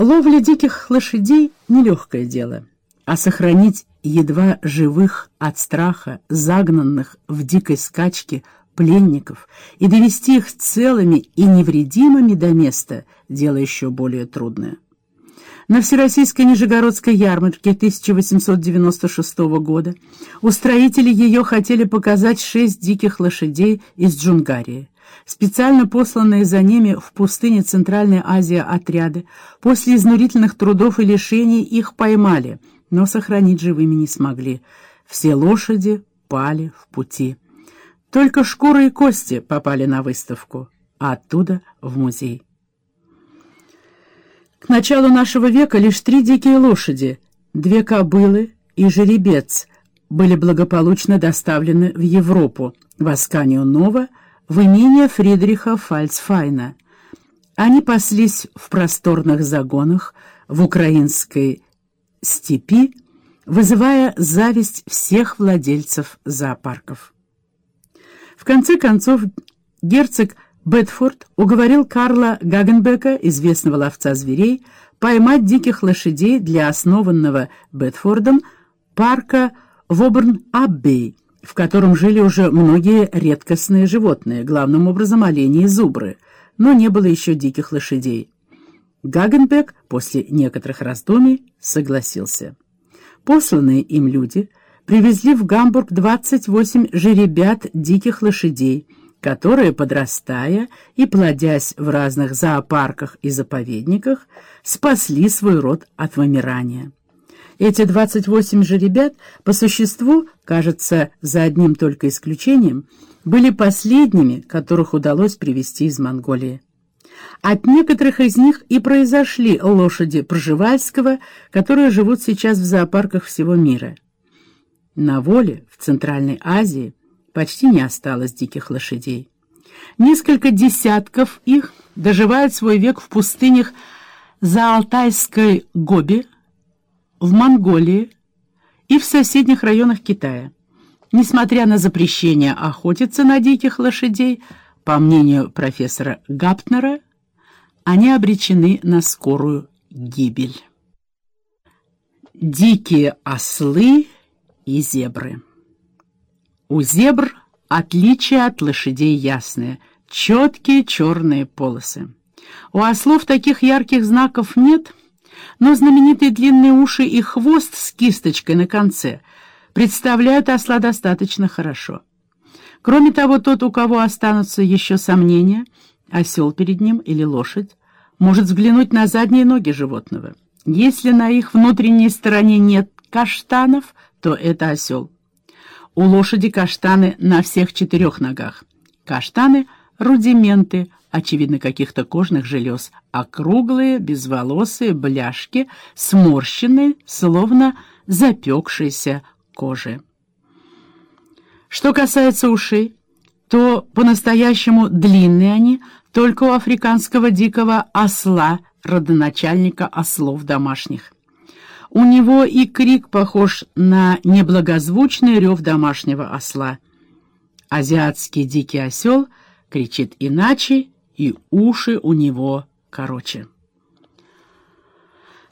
Ловля диких лошадей — нелегкое дело, а сохранить едва живых от страха, загнанных в дикой скачке пленников и довести их целыми и невредимыми до места — дело еще более трудное. На Всероссийской Нижегородской ярмарке 1896 года устроители ее хотели показать шесть диких лошадей из Джунгарии. Специально посланные за ними в пустыне Центральной Азии отряды после изнурительных трудов и лишений их поймали, но сохранить живыми не смогли. Все лошади пали в пути. Только шкуры и кости попали на выставку, а оттуда в музей. К началу нашего века лишь три дикие лошади, две кобылы и жеребец были благополучно доставлены в Европу, в Асканию-Нова, в имение Фридриха Фальцфайна. Они паслись в просторных загонах в украинской степи, вызывая зависть всех владельцев зоопарков. В конце концов, герцог Бетфорд уговорил Карла Гагенбека, известного ловца зверей, поймать диких лошадей для основанного Бетфордом парка Воберн-Аббей, в котором жили уже многие редкостные животные, главным образом олени и зубры, но не было еще диких лошадей. Гагенбек после некоторых раздумий согласился. Посланные им люди привезли в Гамбург 28 жеребят диких лошадей, которые, подрастая и плодясь в разных зоопарках и заповедниках, спасли свой род от вымирания. Эти 28 же ребят, по существу, кажется, за одним только исключением, были последними, которых удалось привезти из Монголии. От некоторых из них и произошли лошади Пржевальского, которые живут сейчас в зоопарках всего мира. На воле в Центральной Азии почти не осталось диких лошадей. Несколько десятков их доживают свой век в пустынях за Алтайской Гоби, в Монголии и в соседних районах Китая. Несмотря на запрещение охотиться на диких лошадей, по мнению профессора Гаптнера, они обречены на скорую гибель. Дикие ослы и зебры у зебр отличие от лошадей ясное, четкие черные полосы. У ослов таких ярких знаков нет, но знаменитые длинные уши и хвост с кисточкой на конце представляют осла достаточно хорошо. Кроме того, тот, у кого останутся еще сомнения, осел перед ним или лошадь, может взглянуть на задние ноги животного. Если на их внутренней стороне нет каштанов, то это осел. У лошади каштаны на всех четырех ногах. Каштаны — рудименты, очевидно, каких-то кожных желез, округлые, безволосые, бляшки, сморщенные, словно запекшиеся кожи. Что касается ушей, то по-настоящему длинные они только у африканского дикого осла, родоначальника ослов домашних. У него и крик похож на неблагозвучный рев домашнего осла. Азиатский дикий осел кричит иначе, и уши у него короче.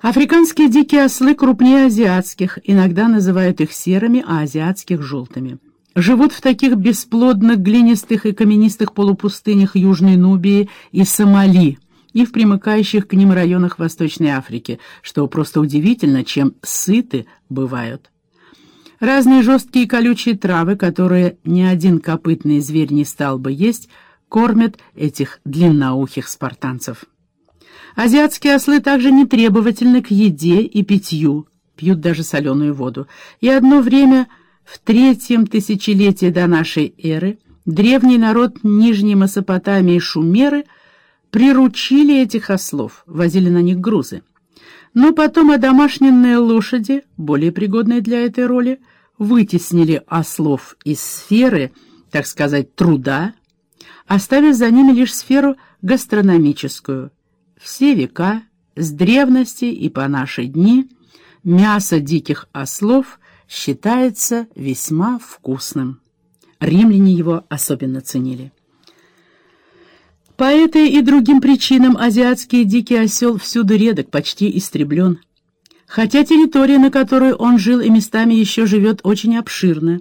Африканские дикие ослы крупнее азиатских, иногда называют их серыми, а азиатских — желтыми. Живут в таких бесплодных, глинистых и каменистых полупустынях Южной Нубии и Сомали — и в примыкающих к ним районах Восточной Африки, что просто удивительно, чем сыты бывают. Разные жесткие колючие травы, которые ни один копытный зверь не стал бы есть, кормят этих длинноухих спартанцев. Азиатские ослы также не требовательны к еде и питью, пьют даже соленую воду. И одно время, в третьем тысячелетии до нашей эры, древний народ Нижней Месопотамии Шумеры – приручили этих ослов, возили на них грузы. Но потом одомашненные лошади, более пригодные для этой роли, вытеснили ослов из сферы, так сказать, труда, оставив за ними лишь сферу гастрономическую. Все века, с древности и по наши дни, мясо диких ослов считается весьма вкусным. Римляне его особенно ценили. По этой и другим причинам азиатский дикий осел всюду редок, почти истреблен. Хотя территория, на которой он жил и местами еще живет, очень обширна.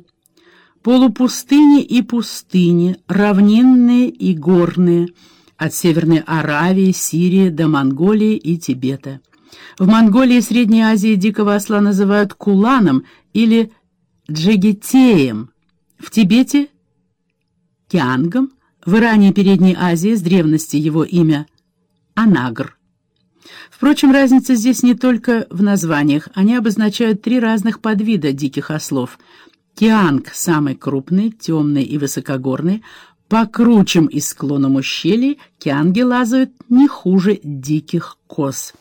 Полупустыни и пустыни, равнинные и горные, от Северной Аравии, Сирии до Монголии и Тибета. В Монголии и Средней Азии дикого осла называют куланом или джигитеем, в Тибете — киангом, в Иране и Передней Азии с древности его имя — Анагр. Впрочем, разница здесь не только в названиях. Они обозначают три разных подвида диких ослов. Кианг — самый крупный, темный и высокогорный. По кручам и склонам ущелий кианги лазают не хуже диких коз.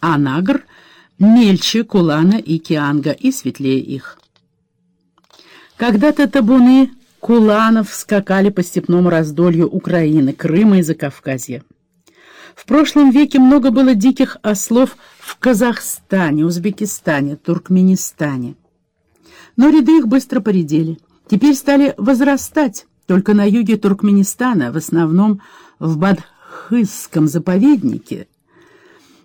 Анагр — мельче кулана и кианга и светлее их. Когда-то табуны куланов скакали по степному раздолью Украины, Крыма и Закавказья. В прошлом веке много было диких ослов в Казахстане, Узбекистане, Туркменистане. Но ряды их быстро поредели. Теперь стали возрастать только на юге Туркменистана, в основном в Бадхысском заповеднике.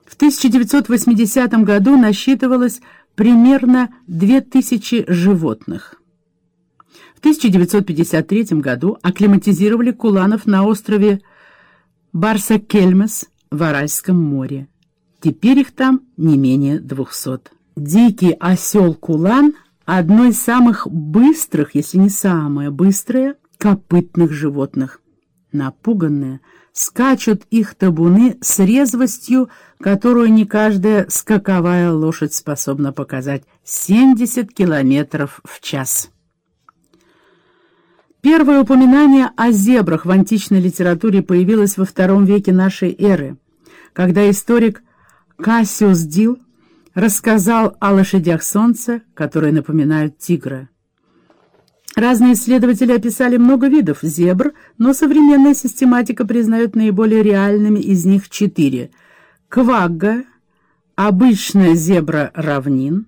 В 1980 году насчитывалось примерно 2000 животных. 1953 году акклиматизировали куланов на острове Барса-Кельмес в Аральском море. Теперь их там не менее 200. Дикий осел-кулан – одно из самых быстрых, если не самое быстрое, копытных животных. Напуганные, скачут их табуны с резвостью, которую не каждая скаковая лошадь способна показать – 70 километров в час. Первое упоминание о зебрах в античной литературе появилось во II веке нашей эры, когда историк Кассиус Дил рассказал о лошадях солнца, которые напоминают тигра. Разные исследователи описали много видов зебр, но современная систематика признает наиболее реальными из них четыре. Квагга, обычная зебра равнин,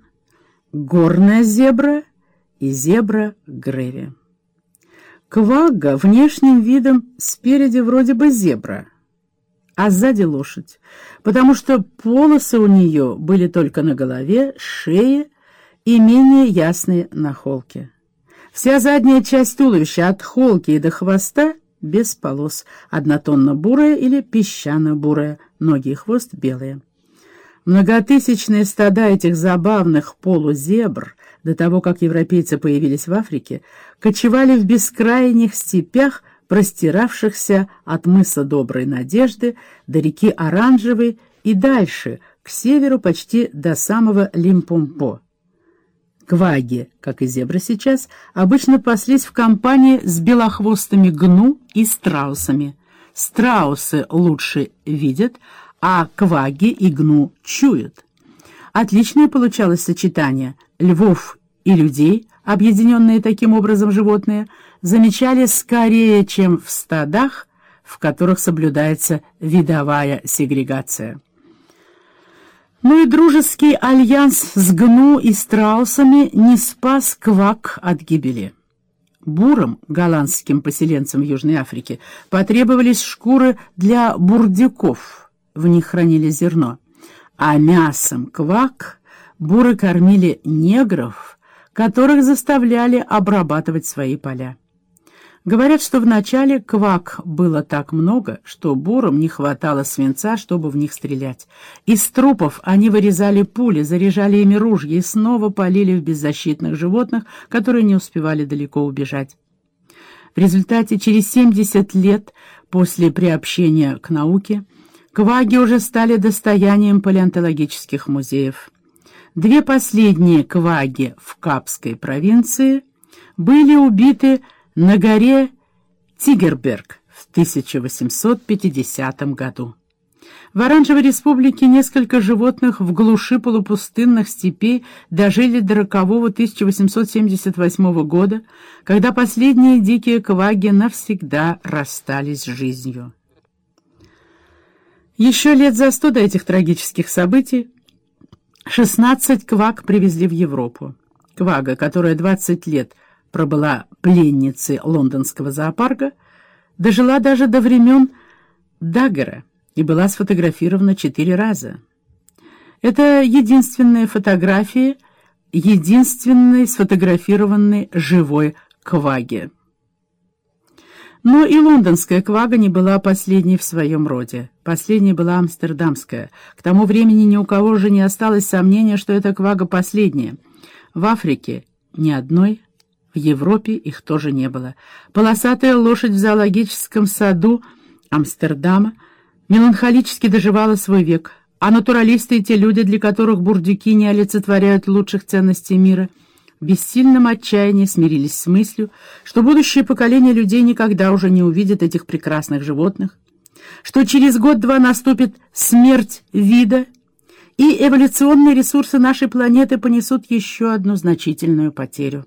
горная зебра и зебра греви. Квагга внешним видом спереди вроде бы зебра, а сзади лошадь, потому что полосы у нее были только на голове, шее и менее ясные на холке. Вся задняя часть туловища от холки и до хвоста без полос, однотонно-бурая или песчано-бурая, ноги и хвост белые. Многотысячные стада этих забавных полузебр до того, как европейцы появились в Африке, кочевали в бескрайних степях, простиравшихся от мыса Доброй Надежды до реки Оранжевой и дальше, к северу почти до самого Лимпомпо. Кваги, как и зебры сейчас, обычно паслись в компании с белохвостыми гну и страусами. Страусы лучше видят, а кваги и гну чуют. Отличное получалось сочетание львов и людей, объединенные таким образом животные, замечали скорее, чем в стадах, в которых соблюдается видовая сегрегация. Ну и дружеский альянс с гну и страусами не спас квак от гибели. Бурам, голландским поселенцам в Южной Африке, потребовались шкуры для бурдюков, в них хранили зерно, а мясом квак буры кормили негров, которых заставляли обрабатывать свои поля. Говорят, что вначале квак было так много, что бурам не хватало свинца, чтобы в них стрелять. Из трупов они вырезали пули, заряжали ими ружья и снова полили в беззащитных животных, которые не успевали далеко убежать. В результате через 70 лет после приобщения к науке кваги уже стали достоянием палеонтологических музеев. Две последние кваги в Капской провинции были убиты на горе Тигерберг в 1850 году. В Оранжевой республике несколько животных в глуши полупустынных степей дожили до рокового 1878 года, когда последние дикие кваги навсегда расстались с жизнью. Еще лет за сто до этих трагических событий 16 квак привезли в Европу. Квага, которая 20 лет пробыла пленницей лондонского зоопарка, дожила даже до времен Даггера и была сфотографирована четыре раза. Это единственная фотография единственной сфотографированной живой кваги. Но и лондонская квага не была последней в своем роде. Последней была амстердамская. К тому времени ни у кого же не осталось сомнения, что эта квага последняя. В Африке ни одной, в Европе их тоже не было. Полосатая лошадь в зоологическом саду Амстердама меланхолически доживала свой век, а натуралисты и те люди, для которых бурдюки не олицетворяют лучших ценностей мира — в бессильном отчаянии смирились с мыслью, что будущее поколение людей никогда уже не увидит этих прекрасных животных, что через год-два наступит смерть вида, и эволюционные ресурсы нашей планеты понесут еще одну значительную потерю.